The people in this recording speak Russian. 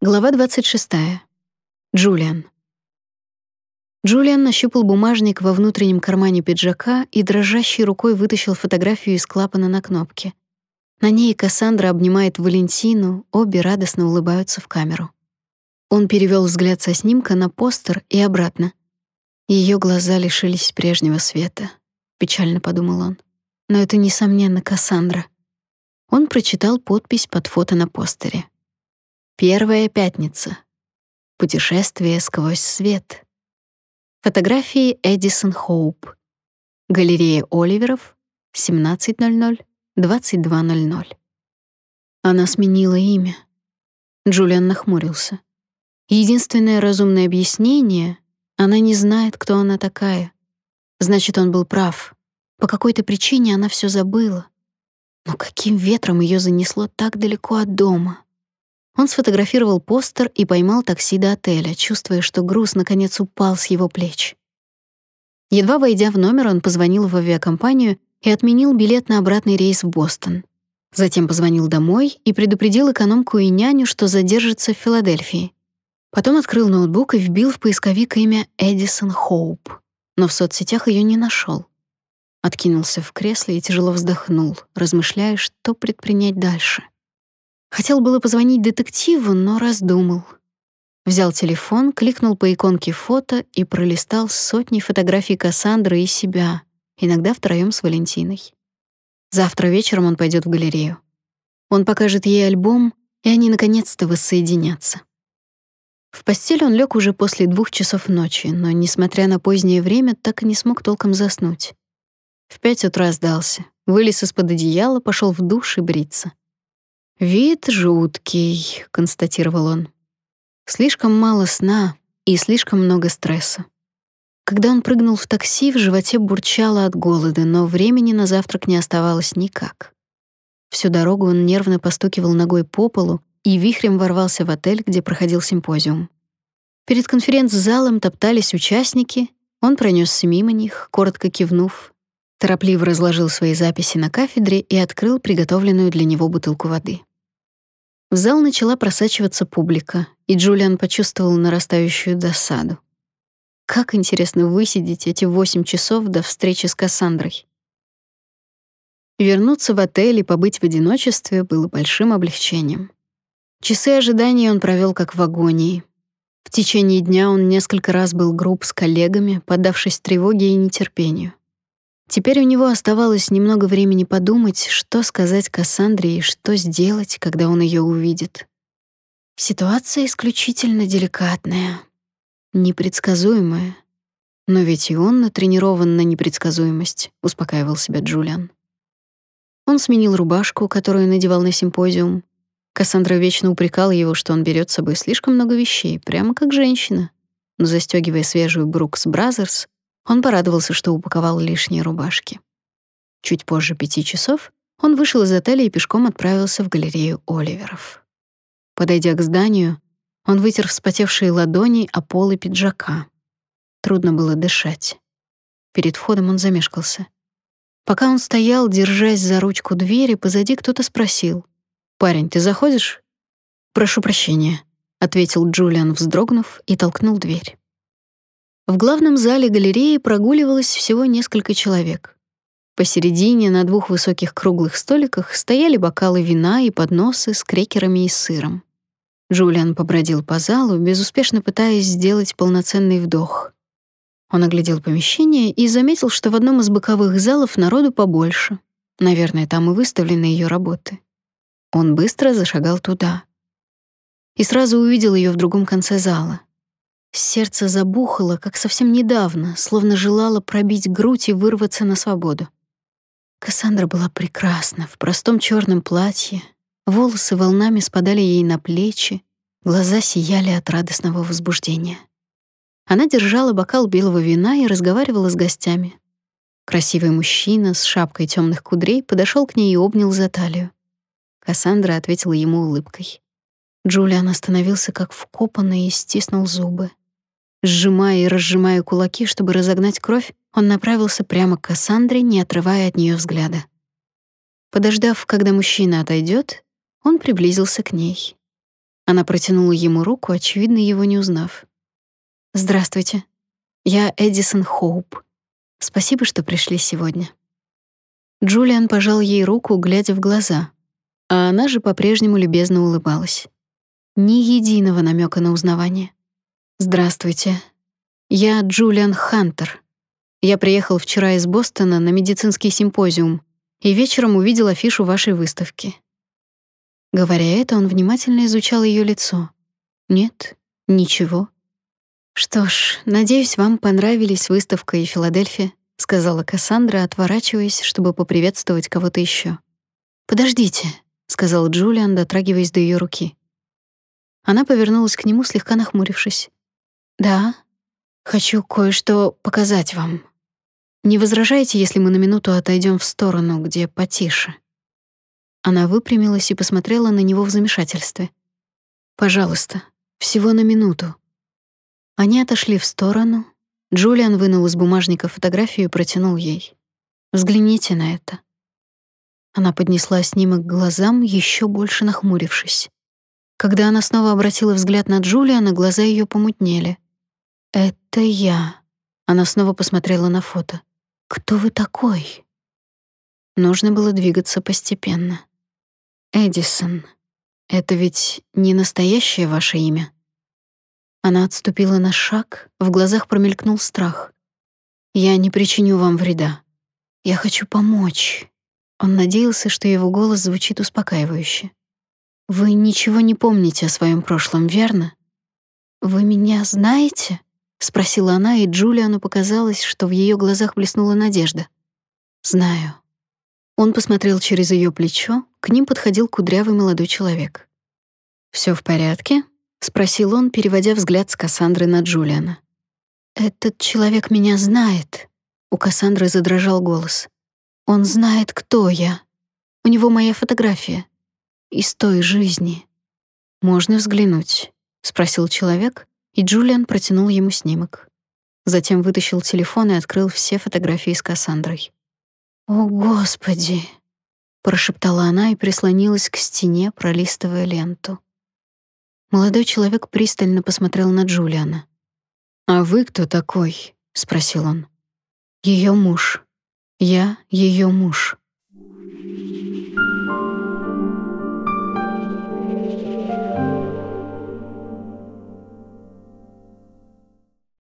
Глава 26. Джулиан. Джулиан нащупал бумажник во внутреннем кармане пиджака и дрожащей рукой вытащил фотографию из клапана на кнопке. На ней Кассандра обнимает Валентину, обе радостно улыбаются в камеру. Он перевел взгляд со снимка на постер и обратно. Ее глаза лишились прежнего света, печально подумал он. Но это несомненно Кассандра. Он прочитал подпись под фото на постере. Первая пятница. Путешествие сквозь свет. Фотографии Эдисон Хоуп. Галерея Оливеров. 17:00, 22:00. Она сменила имя. Джулиан нахмурился. Единственное разумное объяснение — она не знает, кто она такая. Значит, он был прав. По какой-то причине она все забыла. Но каким ветром ее занесло так далеко от дома? Он сфотографировал постер и поймал такси до отеля, чувствуя, что груз наконец упал с его плеч. Едва войдя в номер, он позвонил в авиакомпанию и отменил билет на обратный рейс в Бостон. Затем позвонил домой и предупредил экономку и няню, что задержится в Филадельфии. Потом открыл ноутбук и вбил в поисковик имя Эдисон Хоуп, но в соцсетях ее не нашел. Откинулся в кресле и тяжело вздохнул, размышляя, что предпринять дальше. Хотел было позвонить детективу, но раздумал. Взял телефон, кликнул по иконке фото и пролистал сотни фотографий Кассандры и себя, иногда втроём с Валентиной. Завтра вечером он пойдет в галерею. Он покажет ей альбом, и они наконец-то воссоединятся. В постель он лег уже после двух часов ночи, но, несмотря на позднее время, так и не смог толком заснуть. В пять утра сдался, вылез из-под одеяла, пошел в душ и бриться. «Вид жуткий», — констатировал он. «Слишком мало сна и слишком много стресса». Когда он прыгнул в такси, в животе бурчало от голода, но времени на завтрак не оставалось никак. Всю дорогу он нервно постукивал ногой по полу и вихрем ворвался в отель, где проходил симпозиум. Перед конференц-залом топтались участники, он пронесся мимо них, коротко кивнув, торопливо разложил свои записи на кафедре и открыл приготовленную для него бутылку воды. В зал начала просачиваться публика, и Джулиан почувствовал нарастающую досаду. Как интересно высидеть эти восемь часов до встречи с Кассандрой. Вернуться в отель и побыть в одиночестве было большим облегчением. Часы ожидания он провел как в агонии. В течение дня он несколько раз был груб с коллегами, поддавшись тревоге и нетерпению. Теперь у него оставалось немного времени подумать, что сказать Кассандре и что сделать, когда он ее увидит. Ситуация исключительно деликатная, непредсказуемая. Но ведь и он натренирован на непредсказуемость, успокаивал себя Джулиан. Он сменил рубашку, которую надевал на симпозиум. Кассандра вечно упрекала его, что он берет с собой слишком много вещей, прямо как женщина. Но застегивая свежую Brooks Brothers, он порадовался, что упаковал лишние рубашки. Чуть позже пяти часов он вышел из отеля и пешком отправился в галерею Оливеров. Подойдя к зданию, он вытер вспотевшие ладони о полы пиджака. Трудно было дышать. Перед входом он замешкался. Пока он стоял, держась за ручку двери, позади кто-то спросил: "Парень, ты заходишь?" "Прошу прощения", ответил Джулиан, вздрогнув, и толкнул дверь. В главном зале галереи прогуливалось всего несколько человек. Посередине на двух высоких круглых столиках стояли бокалы вина и подносы с крекерами и сыром. Джулиан побродил по залу, безуспешно пытаясь сделать полноценный вдох. Он оглядел помещение и заметил, что в одном из боковых залов народу побольше. Наверное, там и выставлены ее работы. Он быстро зашагал туда. И сразу увидел ее в другом конце зала. Сердце забухало, как совсем недавно, словно желало пробить грудь и вырваться на свободу. Кассандра была прекрасна в простом черном платье, волосы волнами спадали ей на плечи, глаза сияли от радостного возбуждения. Она держала бокал белого вина и разговаривала с гостями. Красивый мужчина с шапкой темных кудрей подошел к ней и обнял за талию. Кассандра ответила ему улыбкой. Джулиан остановился как вкопанный и стиснул зубы. Сжимая и разжимая кулаки, чтобы разогнать кровь, он направился прямо к Кассандре, не отрывая от нее взгляда. Подождав, когда мужчина отойдет, он приблизился к ней. Она протянула ему руку, очевидно, его не узнав. Здравствуйте. Я Эдисон Хоуп. Спасибо, что пришли сегодня. Джулиан пожал ей руку, глядя в глаза, а она же по-прежнему любезно улыбалась. Ни единого намека на узнавание. Здравствуйте. Я Джулиан Хантер. Я приехал вчера из Бостона на медицинский симпозиум и вечером увидел афишу вашей выставки. Говоря это, он внимательно изучал ее лицо. Нет, ничего. Что ж, надеюсь, вам понравились выставка и Филадельфия, сказала Кассандра, отворачиваясь, чтобы поприветствовать кого-то еще. Подождите, сказал Джулиан, дотрагиваясь до ее руки. Она повернулась к нему, слегка нахмурившись. Да, хочу кое-что показать вам. Не возражаете, если мы на минуту отойдем в сторону, где потише? Она выпрямилась и посмотрела на него в замешательстве. Пожалуйста, всего на минуту. Они отошли в сторону. Джулиан вынул из бумажника фотографию и протянул ей. Взгляните на это. Она поднесла снимок к глазам, еще больше нахмурившись. Когда она снова обратила взгляд на Джулиана, глаза ее помутнели. Это я. Она снова посмотрела на фото. Кто вы такой? Нужно было двигаться постепенно. Эдисон. Это ведь не настоящее ваше имя. Она отступила на шаг, в глазах промелькнул страх. Я не причиню вам вреда. Я хочу помочь. Он надеялся, что его голос звучит успокаивающе. Вы ничего не помните о своем прошлом, верно? Вы меня знаете? Спросила она, и Джулиану показалось, что в ее глазах блеснула надежда. Знаю. Он посмотрел через ее плечо, к ним подходил кудрявый молодой человек. Все в порядке? спросил он, переводя взгляд с Кассандры на Джулиана. Этот человек меня знает. У Кассандры задрожал голос. Он знает, кто я. У него моя фотография из той жизни. Можно взглянуть, спросил человек, и Джулиан протянул ему снимок. Затем вытащил телефон и открыл все фотографии с Кассандрой. "О, господи", прошептала она и прислонилась к стене, пролистывая ленту. Молодой человек пристально посмотрел на Джулиана. «А вы кто такой?» — спросил он. Ее муж. Я ее муж.